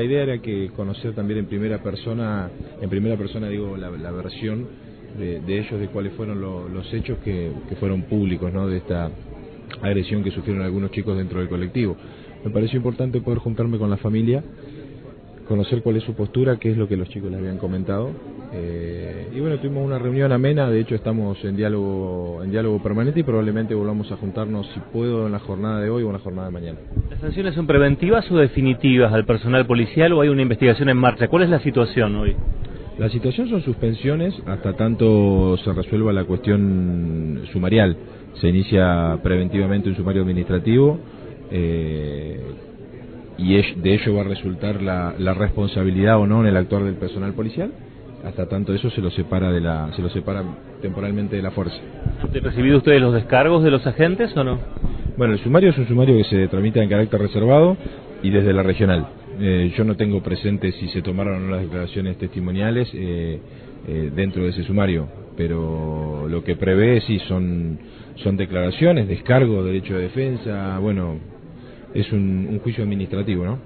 la idea era que conocer también en primera persona, en primera persona digo la, versión de, ellos de cuáles fueron los hechos que, que fueron públicos, ¿no? De esta agresión que sufrieron algunos chicos dentro del colectivo. Me pareció importante poder juntarme con la familia, conocer cuál es su postura, qué es lo que los chicos les habían comentado. Eh, y bueno, tuvimos una reunión amena, de hecho estamos en diálogo, en diálogo permanente y probablemente volvamos a juntarnos, si puedo, en la jornada de hoy o en la jornada de mañana. ¿Las sanciones son preventivas o definitivas al personal policial o hay una investigación en marcha? ¿Cuál es la situación hoy? La situación son suspensiones hasta tanto se resuelva la cuestión sumarial. Se inicia preventivamente un sumario administrativo eh, y de ello va a resultar la, responsabilidad o no en el actuar del personal policial hasta tanto eso se lo separa de la se lo separa temporalmente de la fuerza. ¿Han recibido ustedes los descargos de los agentes o no? Bueno, el sumario es un sumario que se tramita en carácter reservado y desde la regional. Eh, yo no tengo presente si se tomaron o no las declaraciones testimoniales eh, dentro de ese sumario, pero lo que prevé sí son son declaraciones, descargo, derecho de defensa, bueno, es un, juicio administrativo, ¿no?